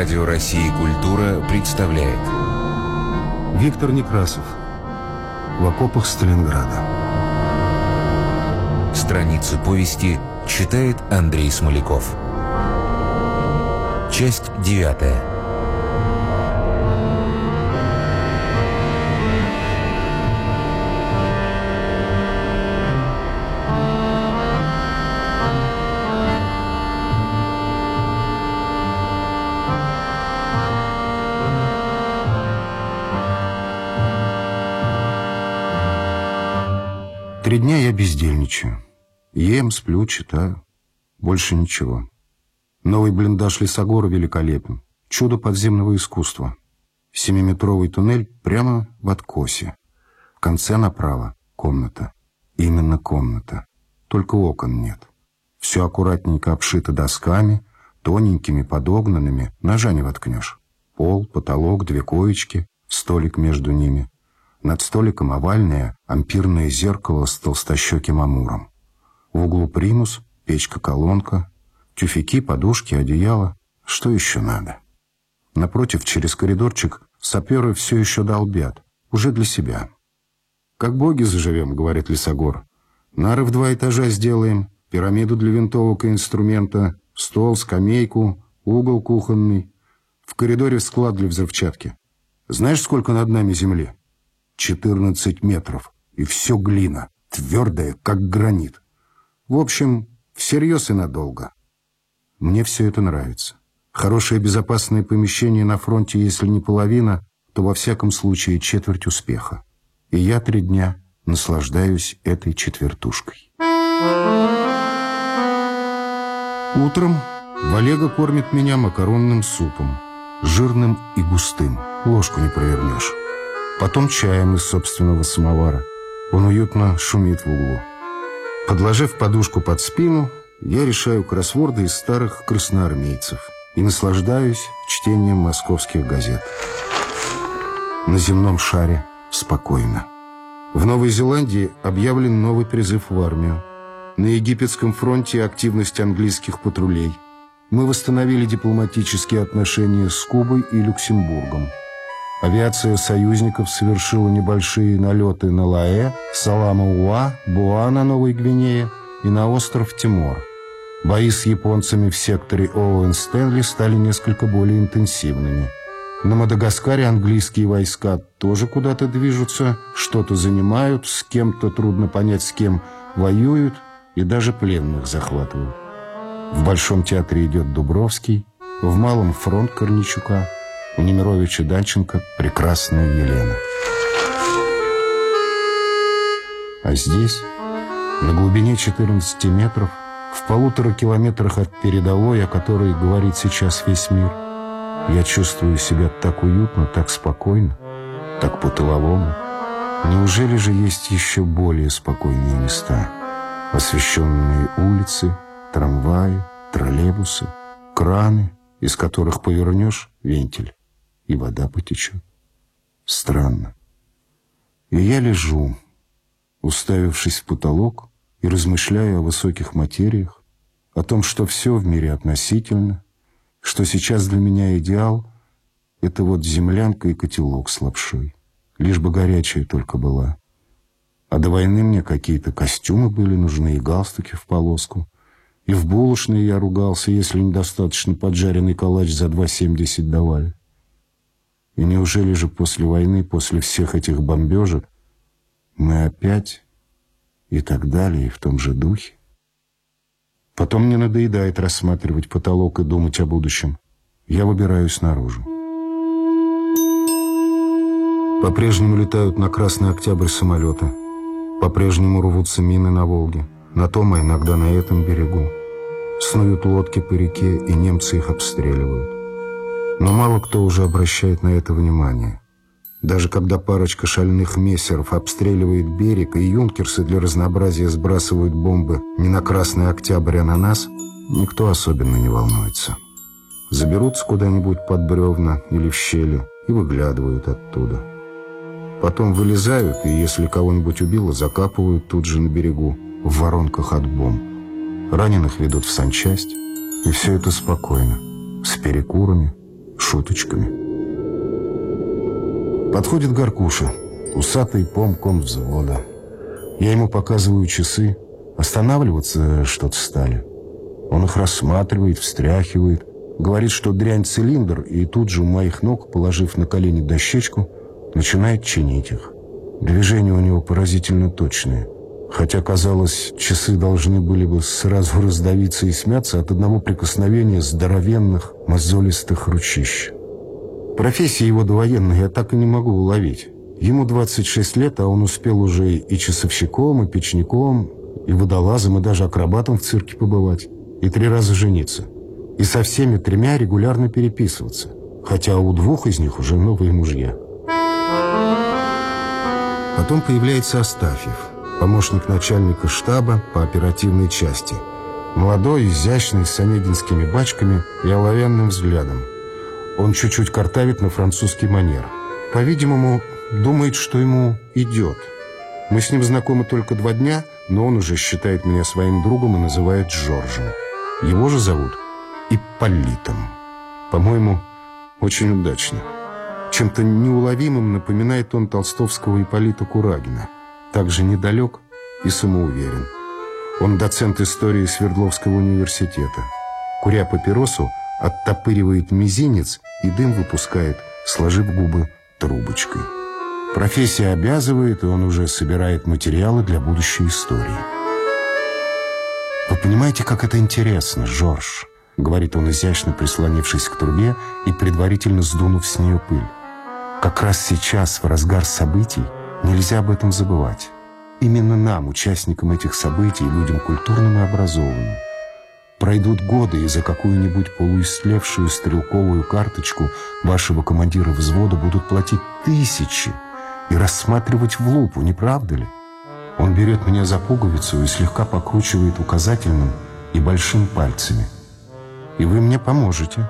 Радио России «Культура» представляет. Виктор Некрасов. В окопах Сталинграда Страницы повести читает Андрей Смоляков. Часть девятая Три дня я бездельничаю. Ем, сплю, читаю. Больше ничего. Новый блиндаж Лесогора великолепен. Чудо подземного искусства. Семиметровый туннель прямо в откосе. В конце направо комната. Именно комната. Только окон нет. Все аккуратненько обшито досками, тоненькими, подогнанными, ножа не воткнешь. Пол, потолок, две коечки, столик между ними. Над столиком овальное ампирное зеркало с толстощеким амуром. В углу примус, печка-колонка, тюфяки, подушки, одеяло. Что еще надо? Напротив, через коридорчик, саперы все еще долбят. Уже для себя. «Как боги заживем», — говорит Лисогор. «Нары в два этажа сделаем, пирамиду для винтовок и инструмента, стол, скамейку, угол кухонный. В коридоре склад для взрывчатки. Знаешь, сколько над нами земли?» 14 метров, и все глина, твердая, как гранит. В общем, всерьез и надолго. Мне все это нравится. Хорошее безопасное помещение на фронте, если не половина, то во всяком случае четверть успеха. И я три дня наслаждаюсь этой четвертушкой. Утром Валега кормит меня макаронным супом, жирным и густым, ложку не провернешь. Потом чаем из собственного самовара. Он уютно шумит в углу. Подложив подушку под спину, я решаю кроссворды из старых красноармейцев и наслаждаюсь чтением московских газет. На земном шаре спокойно. В Новой Зеландии объявлен новый призыв в армию. На египетском фронте активность английских патрулей. Мы восстановили дипломатические отношения с Кубой и Люксембургом. Авиация союзников совершила небольшие налеты на Лаэ, Салама-Уа, Буа на Новой Гвинее и на остров Тимор. Бои с японцами в секторе Оуэн-Стэнли стали несколько более интенсивными. На Мадагаскаре английские войска тоже куда-то движутся, что-то занимают, с кем-то трудно понять, с кем воюют и даже пленных захватывают. В Большом театре идет Дубровский, в Малом фронт Корничука – у Немировича Данченко прекрасная Елена. А здесь, на глубине 14 метров, в полутора километрах от передовой, о которой говорит сейчас весь мир, я чувствую себя так уютно, так спокойно, так по-тыловому. Неужели же есть еще более спокойные места? Освещенные улицы, трамваи, троллейбусы, краны, из которых повернешь вентиль и вода потечет. Странно. И я лежу, уставившись в потолок и размышляя о высоких материях, о том, что все в мире относительно, что сейчас для меня идеал — это вот землянка и котелок с лапшой, лишь бы горячая только была. А до войны мне какие-то костюмы были нужны и галстуки в полоску. И в булочной я ругался, если недостаточно поджаренный калач за 2,70 давали. И неужели же после войны, после всех этих бомбежек, мы опять и так далее, и в том же духе? Потом мне надоедает рассматривать потолок и думать о будущем. Я выбираюсь наружу. По-прежнему летают на Красный Октябрь самолеты. По-прежнему рвутся мины на Волге. На том, а иногда на этом берегу. Снуют лодки по реке, и немцы их обстреливают. Но мало кто уже обращает на это внимание. Даже когда парочка шальных мессеров обстреливает берег, и юнкерсы для разнообразия сбрасывают бомбы не на Красный Октябрь, а на нас, никто особенно не волнуется. Заберутся куда-нибудь под бревна или в щели и выглядывают оттуда. Потом вылезают, и если кого-нибудь убило, закапывают тут же на берегу, в воронках от бомб. Раненых ведут в санчасть, и все это спокойно, с перекурами, шуточками. Подходит Горкуша, усатый помком взвода. Я ему показываю часы. Останавливаться что-то стали. Он их рассматривает, встряхивает. Говорит, что дрянь цилиндр, и тут же у моих ног, положив на колени дощечку, начинает чинить их. Движения у него поразительно точные. Хотя, казалось, часы должны были бы сразу раздавиться и смяться от одного прикосновения здоровенных мозолистых ручищ. Профессия его довоенная я так и не могу уловить. Ему 26 лет, а он успел уже и часовщиком, и печником, и водолазом, и даже акробатом в цирке побывать. И три раза жениться. И со всеми тремя регулярно переписываться. Хотя у двух из них уже новые мужья. Потом появляется Астафьев, помощник начальника штаба по оперативной части. Молодой, изящный, с онегинскими бачками и оловянным взглядом. Он чуть-чуть картавит на французский манер. По-видимому, думает, что ему идет. Мы с ним знакомы только два дня, но он уже считает меня своим другом и называет Жоржем. Его же зовут Ипполитом. По-моему, очень удачно. Чем-то неуловимым напоминает он толстовского Ипполита Курагина. Также недалек и самоуверен. Он доцент истории Свердловского университета. Куря папиросу, оттопыривает мизинец и дым выпускает, сложив губы трубочкой. Профессия обязывает, и он уже собирает материалы для будущей истории. «Вы понимаете, как это интересно, Жорж?» — говорит он, изящно прислонившись к трубе и предварительно сдунув с нее пыль. «Как раз сейчас, в разгар событий, нельзя об этом забывать. Именно нам, участникам этих событий, людям культурным и образованным, Пройдут годы, и за какую-нибудь полуистлевшую стрелковую карточку вашего командира взвода будут платить тысячи и рассматривать в лупу, не правда ли? Он берет меня за пуговицу и слегка покручивает указательным и большим пальцами. И вы мне поможете.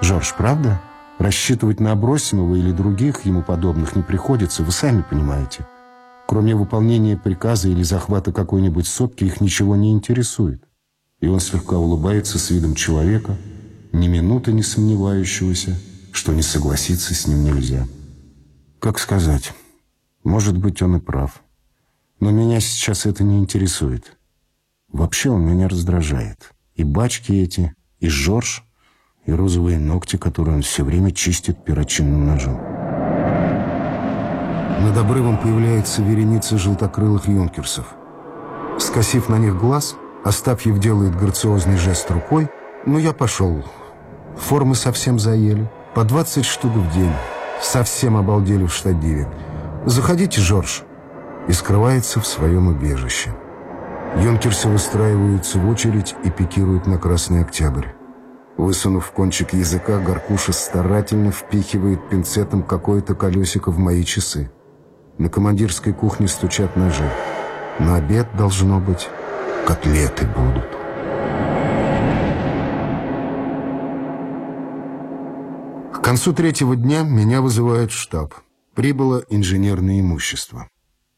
Жорж, правда? Рассчитывать на Абросимова или других ему подобных не приходится, вы сами понимаете. Кроме выполнения приказа или захвата какой-нибудь сопки, их ничего не интересует и он слегка улыбается с видом человека, ни минуты не сомневающегося, что не согласиться с ним нельзя. Как сказать, может быть, он и прав. Но меня сейчас это не интересует. Вообще он меня раздражает. И бачки эти, и Жорж, и розовые ногти, которые он все время чистит перочинным ножом. Над обрывом появляется вереница желтокрылых юнкерсов. Скосив на них глаз, Остапьев делает грациозный жест рукой. Ну, я пошел. Формы совсем заели. По 20 штук в день. Совсем обалдели в штадиве. Заходите, Жорж. И скрывается в своем убежище. Юнкерсы выстраиваются в очередь и пикируют на Красный Октябрь. Высунув кончик языка, Горкуша старательно впихивает пинцетом какое-то колесико в мои часы. На командирской кухне стучат ножи. На обед должно быть котлеты будут. К концу третьего дня меня вызывают в штаб. Прибыло инженерное имущество.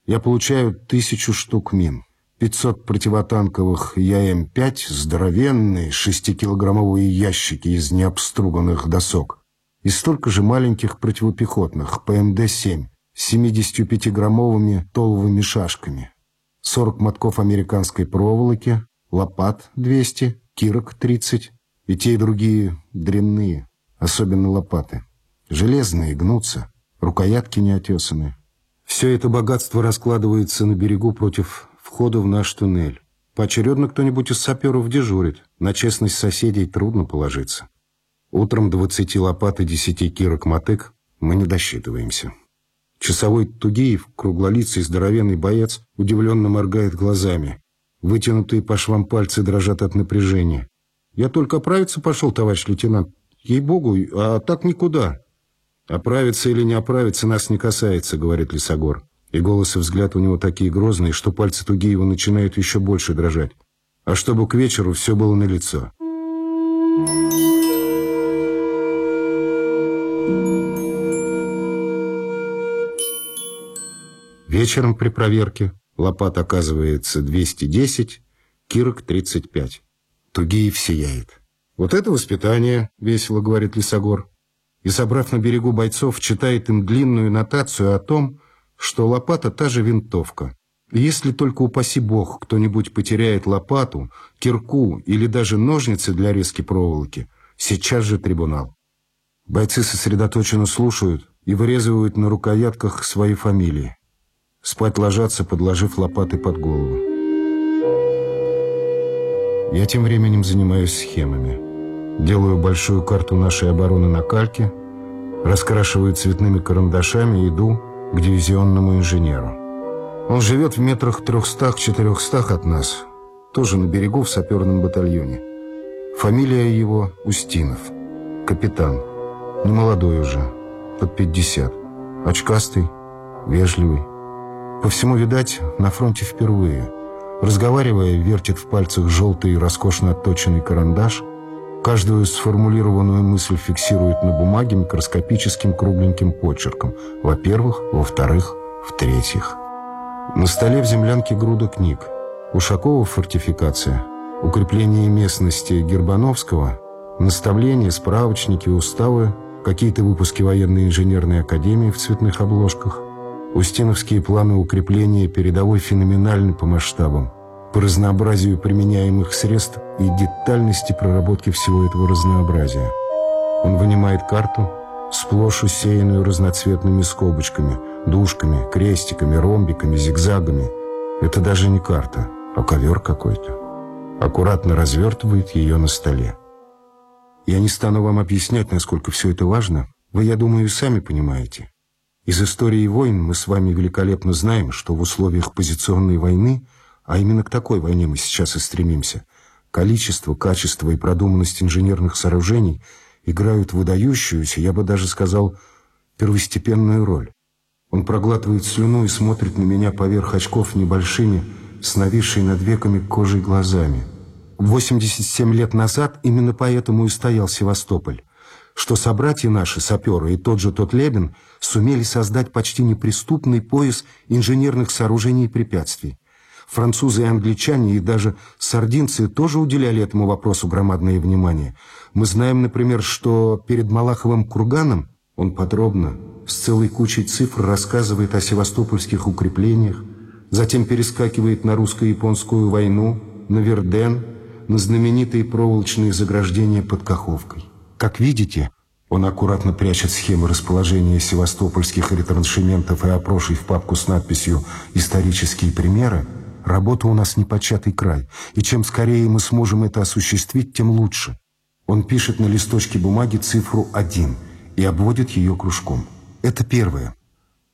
Я получаю тысячу штук мин. 500 противотанковых ЯМ-5, здоровенные шестикилограммовые ящики из необструганных досок и столько же маленьких противопехотных ПМД-7 с 75-граммовыми толовыми шашками. 40 мотков американской проволоки, лопат 200, кирок 30. И те, и другие дрянные, особенно лопаты. Железные, гнутся, рукоятки не отесаны. Все это богатство раскладывается на берегу против входа в наш туннель. Поочередно кто-нибудь из саперов дежурит. На честность соседей трудно положиться. Утром 20 лопат и 10 кирок мотык мы не досчитываемся. Часовой Тугиев, круглолицый здоровенный боец, удивленно моргает глазами. Вытянутые по швам пальцы дрожат от напряжения. «Я только оправиться пошел, товарищ лейтенант. Ей-богу, а так никуда». «Оправиться или не оправиться нас не касается», — говорит Лисогор. И голос и взгляд у него такие грозные, что пальцы Тугиева начинают еще больше дрожать. А чтобы к вечеру все было налицо. Вечером при проверке лопат оказывается 210, кирок 35. Тугиев сияет. «Вот это воспитание», — весело говорит Лисогор. и, собрав на берегу бойцов, читает им длинную нотацию о том, что лопата та же винтовка. Если только, упаси бог, кто-нибудь потеряет лопату, кирку или даже ножницы для резки проволоки, сейчас же трибунал. Бойцы сосредоточенно слушают и вырезывают на рукоятках свои фамилии. Спать ложатся, подложив лопаты под голову. Я тем временем занимаюсь схемами. Делаю большую карту нашей обороны на кальке, раскрашиваю цветными карандашами иду к дивизионному инженеру. Он живет в метрах трехстах-четырехстах от нас, тоже на берегу в саперном батальоне. Фамилия его Устинов, капитан, немолодой уже, под 50, очкастый, вежливый. По всему, видать, на фронте впервые. Разговаривая, вертит в пальцах желтый, роскошно отточенный карандаш, каждую сформулированную мысль фиксирует на бумаге микроскопическим кругленьким почерком. Во-первых, во-вторых, в-третьих. На столе в землянке груда книг. Ушакова «Фортификация», укрепление местности Гербановского, наставления, справочники, уставы, какие-то выпуски военной инженерной академии в цветных обложках, устиновские планы укрепления передовой феноменальны по масштабам, по разнообразию применяемых средств и детальности проработки всего этого разнообразия. Он вынимает карту, сплошь усеянную разноцветными скобочками, дужками, крестиками, ромбиками, зигзагами. Это даже не карта, а ковер какой-то. Аккуратно развертывает ее на столе. Я не стану вам объяснять, насколько все это важно. Вы, я думаю, сами понимаете. Из истории войн мы с вами великолепно знаем, что в условиях позиционной войны, а именно к такой войне мы сейчас и стремимся, количество, качество и продуманность инженерных сооружений играют выдающуюся, я бы даже сказал, первостепенную роль. Он проглатывает слюну и смотрит на меня поверх очков небольшими, с нависшей над веками кожей глазами. 87 лет назад именно поэтому и стоял Севастополь что собратья наши, саперы, и тот же тот Лебен, сумели создать почти неприступный пояс инженерных сооружений и препятствий. Французы и англичане, и даже сардинцы тоже уделяли этому вопросу громадное внимание. Мы знаем, например, что перед Малаховым курганом он подробно, с целой кучей цифр рассказывает о севастопольских укреплениях, затем перескакивает на русско-японскую войну, на Верден, на знаменитые проволочные заграждения под Каховкой. Как видите, он аккуратно прячет схемы расположения севастопольских ретраншементов и опрошей в папку с надписью «Исторические примеры». Работа у нас непочатый край, и чем скорее мы сможем это осуществить, тем лучше. Он пишет на листочке бумаги цифру 1 и обводит ее кружком. Это первое.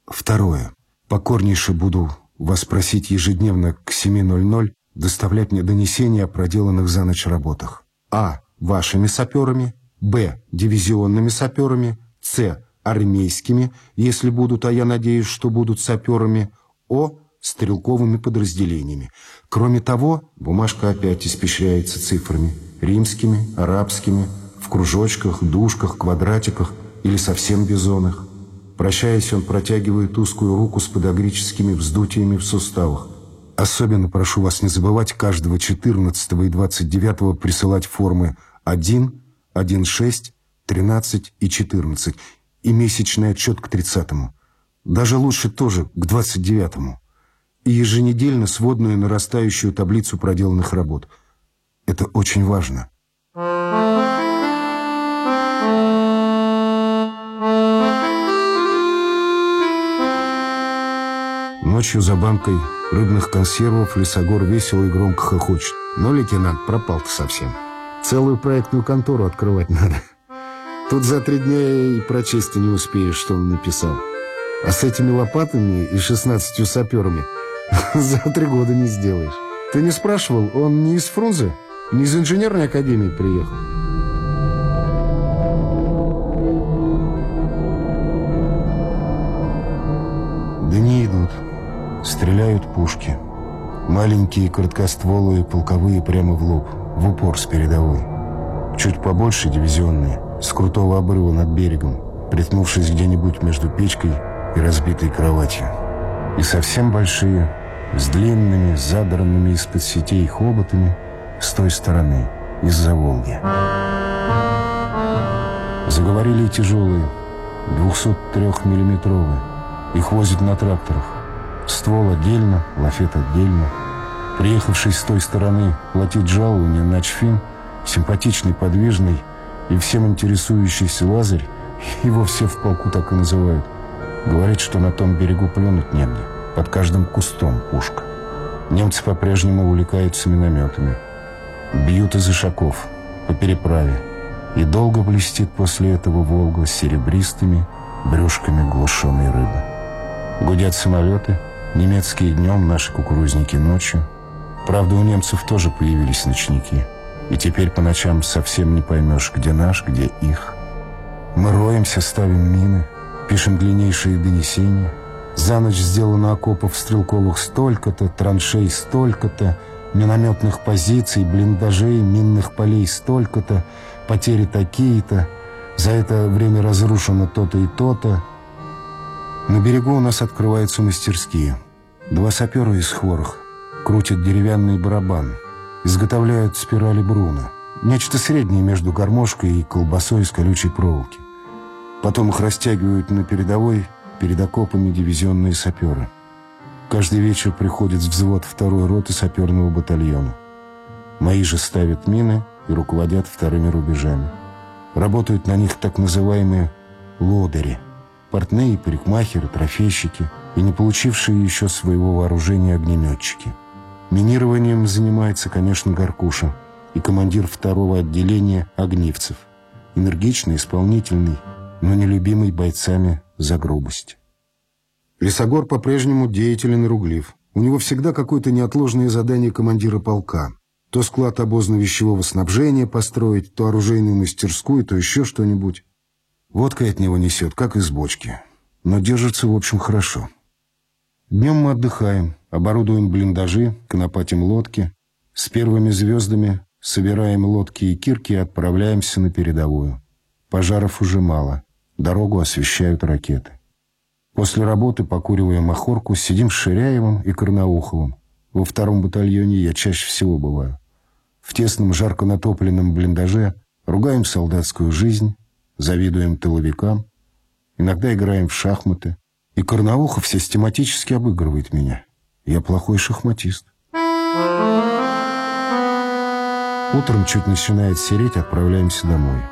Второе. Покорнейше буду вас просить ежедневно к 7.00 доставлять мне донесения о проделанных за ночь работах. А. Вашими саперами. Б. Дивизионными саперами. С. Армейскими, если будут, а я надеюсь, что будут саперами. О. Стрелковыми подразделениями. Кроме того, бумажка опять испещряется цифрами. Римскими, арабскими, в кружочках, дужках, квадратиках или совсем бизонах. Прощаясь, он протягивает узкую руку с подогрическими вздутиями в суставах. Особенно прошу вас не забывать каждого 14 и 29 присылать формы 1, 1.6, 13 и 14, и месячный отчет к 30-му. Даже лучше тоже к 29-му. И еженедельно сводную нарастающую таблицу проделанных работ. Это очень важно. Ночью за банкой рыбных консервов лесогор весело и громко хохочет. Но лейтенант пропал-то совсем. Целую проектную контору открывать надо. Тут за три дня и прочесть не успеешь, что он написал. А с этими лопатами и шестнадцатью саперами за три года не сделаешь. Ты не спрашивал, он не из Фрунзе, не из инженерной академии приехал? Да не идут. Стреляют пушки. Маленькие короткостволые полковые прямо в лоб в упор с передовой. Чуть побольше дивизионные, с крутого обрыва над берегом, приткнувшись где-нибудь между печкой и разбитой кроватью. И совсем большие, с длинными, задранными из-под сетей хоботами с той стороны, из-за Волги. Заговорили тяжелые, 203-миллиметровые. Их возят на тракторах. Ствол отдельно, лафет отдельно. Приехавший с той стороны платить жалование Начфин, симпатичный, подвижный и всем интересующийся Лазарь, его все в полку так и называют, говорит, что на том берегу плюнуть негде, под каждым кустом пушка. Немцы по-прежнему увлекаются минометами. Бьют из ишаков по переправе. И долго блестит после этого Волга с серебристыми брюшками глушеной рыбы. Гудят самолеты, немецкие днем, наши кукурузники ночью. Правда, у немцев тоже появились ночники. И теперь по ночам совсем не поймешь, где наш, где их. Мы роемся, ставим мины, пишем длиннейшие донесения. За ночь сделано окопов стрелковых столько-то, траншей столько-то, минометных позиций, блиндажей, минных полей столько-то, потери такие-то, за это время разрушено то-то и то-то. На берегу у нас открываются мастерские. Два сапера из хворых крутят деревянный барабан, изготовляют спирали Бруна. Нечто среднее между гармошкой и колбасой из колючей проволоки. Потом их растягивают на передовой перед окопами дивизионные саперы. Каждый вечер приходит взвод второй роты саперного батальона. Мои же ставят мины и руководят вторыми рубежами. Работают на них так называемые лодыри, портные, парикмахеры, трофейщики и не получившие еще своего вооружения огнеметчики. Минированием занимается, конечно, Гаркуша и командир второго отделения Огнивцев. Энергичный, исполнительный, но нелюбимый бойцами за грубость. Лесогор по-прежнему деятелен и руглив. У него всегда какое-то неотложное задание командира полка. То склад обозно-вещевого снабжения построить, то оружейную мастерскую, то еще что-нибудь. Водкой от него несет, как из бочки. Но держится, в общем, хорошо. Днем мы отдыхаем, оборудуем блиндажи, конопатим лодки. С первыми звездами собираем лодки и кирки и отправляемся на передовую. Пожаров уже мало. Дорогу освещают ракеты. После работы, покуривая махорку, сидим с Ширяевым и Корнауховым. Во втором батальоне я чаще всего бываю. В тесном, жарко натопленном блиндаже ругаем солдатскую жизнь, завидуем тыловикам, иногда играем в шахматы. И Корнаухов систематически обыгрывает меня. Я плохой шахматист. Утром чуть начинает сереть, отправляемся домой.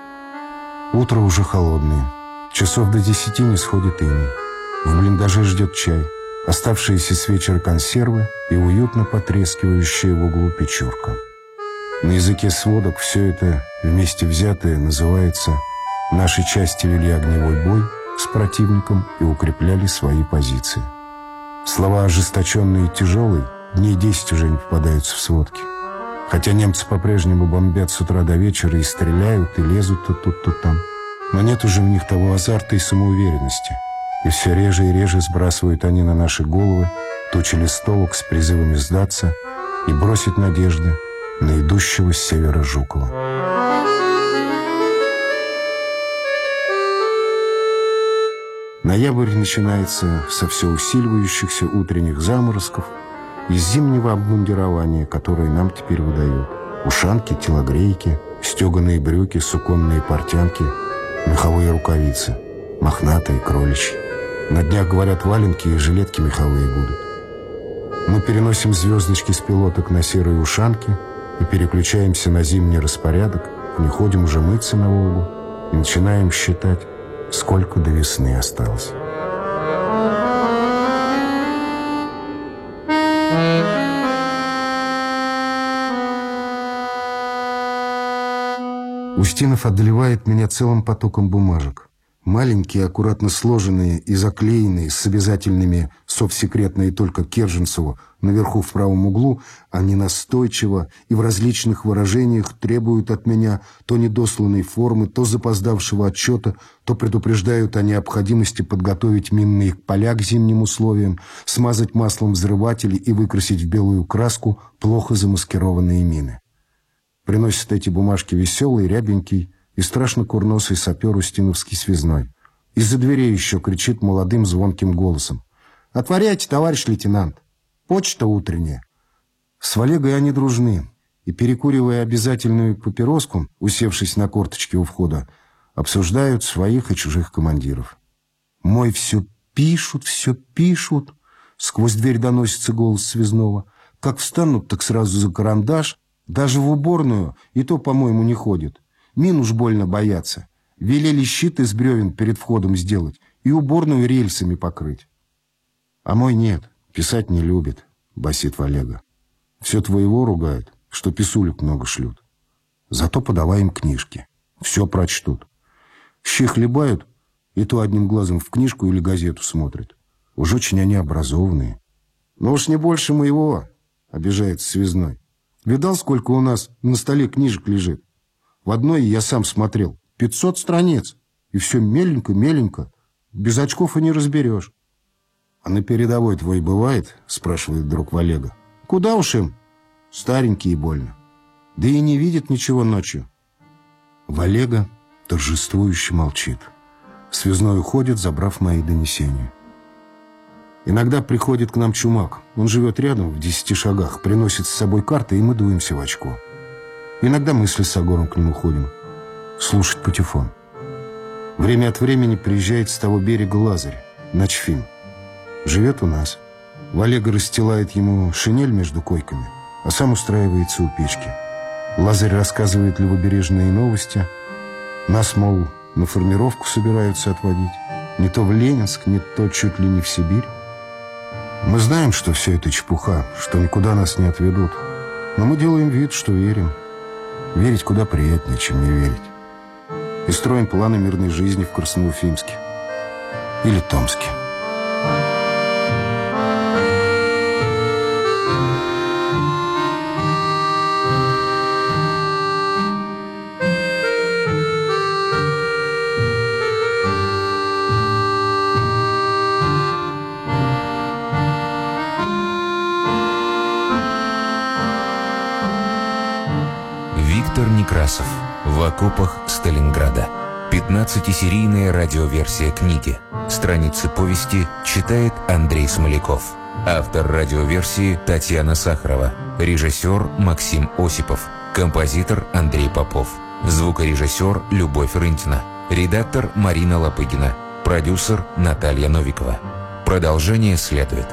Утро уже холодное. Часов до десяти не сходит иней. В блиндаже ждет чай, оставшиеся с вечера консервы и уютно потрескивающая в углу печурка. На языке сводок все это вместе взятое называется «Наши части вели огневой бой с противником и укрепляли свои позиции». Слова ожесточенные и тяжелые дней десять уже не попадаются в сводки. Хотя немцы по-прежнему бомбят с утра до вечера и стреляют, и лезут то тут, то там. Но нет уже в них того азарта и самоуверенности. И все реже и реже сбрасывают они на наши головы тучи листовок с призывами сдаться и бросить надежды на идущего с севера Жукова. Ноябрь начинается со все усиливающихся утренних заморозков и зимнего обмундирования, которое нам теперь выдают. Ушанки, телогрейки, стеганые брюки, суконные портянки, меховые рукавицы, мохнатые, кроличьи. На днях, говорят, валенки и жилетки меховые будут. Мы переносим звездочки с пилоток на серые ушанки – и переключаемся на зимний распорядок, не ходим уже мыться на Волгу и начинаем считать, сколько до весны осталось. Устинов одолевает меня целым потоком бумажек. Маленькие, аккуратно сложенные и заклеенные с обязательными совсекретные только Керженцеву наверху в правом углу, они настойчиво и в различных выражениях требуют от меня то недосланной формы, то запоздавшего отчета, то предупреждают о необходимости подготовить минные поля к зимним условиям, смазать маслом взрыватели и выкрасить в белую краску плохо замаскированные мины. Приносят эти бумажки веселый, рябенький, и страшно курносый сапер Устиновский связной. Из-за дверей еще кричит молодым звонким голосом. «Отворяйте, товарищ лейтенант! Почта утренняя!» С Валегой они дружны, и, перекуривая обязательную папироску, усевшись на корточке у входа, Обсуждают своих и чужих командиров. Мой все пишут, все пишут. Сквозь дверь доносится голос связного. Как встанут, так сразу за карандаш. Даже в уборную и то, по-моему, не ходят. Мин уж больно боятся. Велели щит из бревен перед входом сделать и уборную рельсами покрыть. А мой нет, писать не любит, басит Валега. Все твоего ругает, что писулек много шлют. Зато подавай им книжки. Все прочтут. Щи хлебают, и то одним глазом в книжку или газету смотрят. Уж очень они образованные. Но уж не больше моего, обижается связной. Видал, сколько у нас на столе книжек лежит? В одной я сам смотрел. Пятьсот страниц. И все меленько-меленько. Без очков и не разберешь. «А на передовой твой бывает?» – спрашивает друг Валега. «Куда уж им?» «Старенький и больно. Да и не видит ничего ночью». Валега торжествующе молчит. Связной уходит, забрав мои донесения. Иногда приходит к нам чумак. Он живет рядом, в десяти шагах, приносит с собой карты, и мы дуемся в очко. Иногда мы с Лесогором к нему ходим. Слушать патефон. Время от времени приезжает с того берега Лазарь, Ночфим. Живет у нас. Валега расстилает ему шинель между койками, а сам устраивается у печки. Лазарь рассказывает левобережные новости. Нас, мол, на формировку собираются отводить. Не то в Ленинск, не то чуть ли не в Сибирь. Мы знаем, что все это чепуха, что никуда нас не отведут. Но мы делаем вид, что верим. Верить куда приятнее, чем не верить. И строим планы мирной жизни в Красноуфимске. Или Томске. Некрасов. В окопах Сталинграда. 15-серийная радиоверсия книги. Страницы повести читает Андрей Смоляков. Автор радиоверсии Татьяна Сахарова. Режиссер Максим Осипов. Композитор Андрей Попов. Звукорежиссер Любовь Рынтина. Редактор Марина Лопыгина. Продюсер Наталья Новикова. Продолжение следует.